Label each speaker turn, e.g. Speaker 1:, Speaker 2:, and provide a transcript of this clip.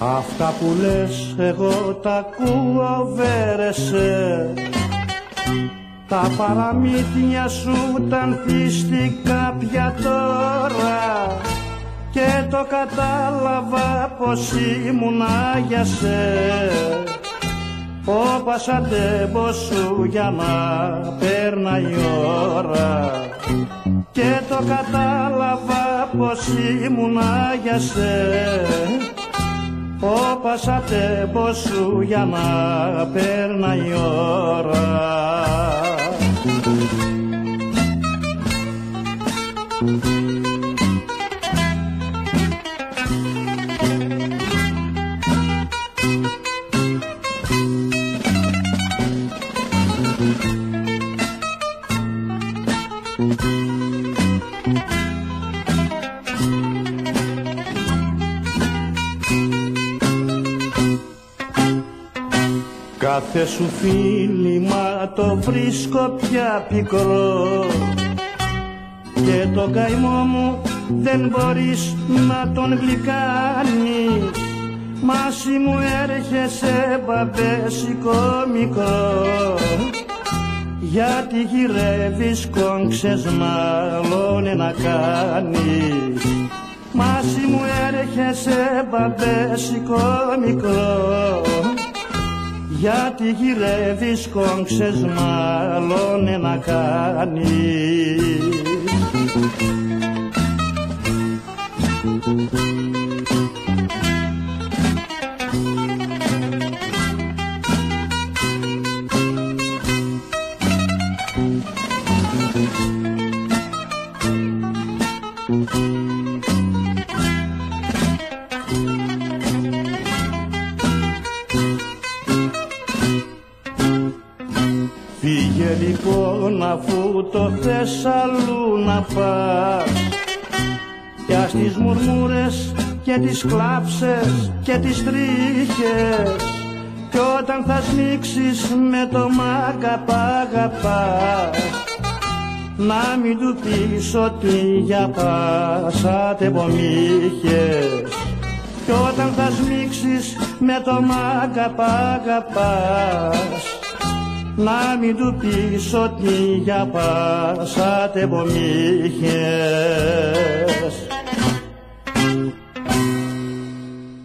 Speaker 1: Αυτά που λες εγώ τα ακούω βέρεσαι Τα παραμύθια σου τα θύστηκα πια τώρα Και το κατάλαβα πως ήμουν για σε Ο πασαντέμπος σου για να πέρνα η ώρα Και το κατάλαβα πως ήμουν για σε ο πασατέμπος σου για να πέρνα η ώρα. Κάθε σου φίλημα το βρίσκω πια πικρό και το καημό μου δεν μπορείς να τον γλυκάνεις. Μάση μου έρχεσαι μπαμπέσικο μικρό γιατί γυρεύεις κόγξες μάλλον να κάνεις. Μάση μου έρχεσαι μπαμπέσικο μικρό γιατί γυρεύεις κόγξες μάλλον να κάνεις Φύγε λοιπόν αφού το θες αλλού να πας Πια στις μουρμούρες και τις κλάψες και τις τρίχες Κι όταν θα σμίξεις με το μάγκα αγαπάς να μην του πεις ότι για πάσα τεπομήχες Κι όταν θα σμίξεις με το μάγκα αγαπάς να μην του πεις ότι για πάσα τεπομήχες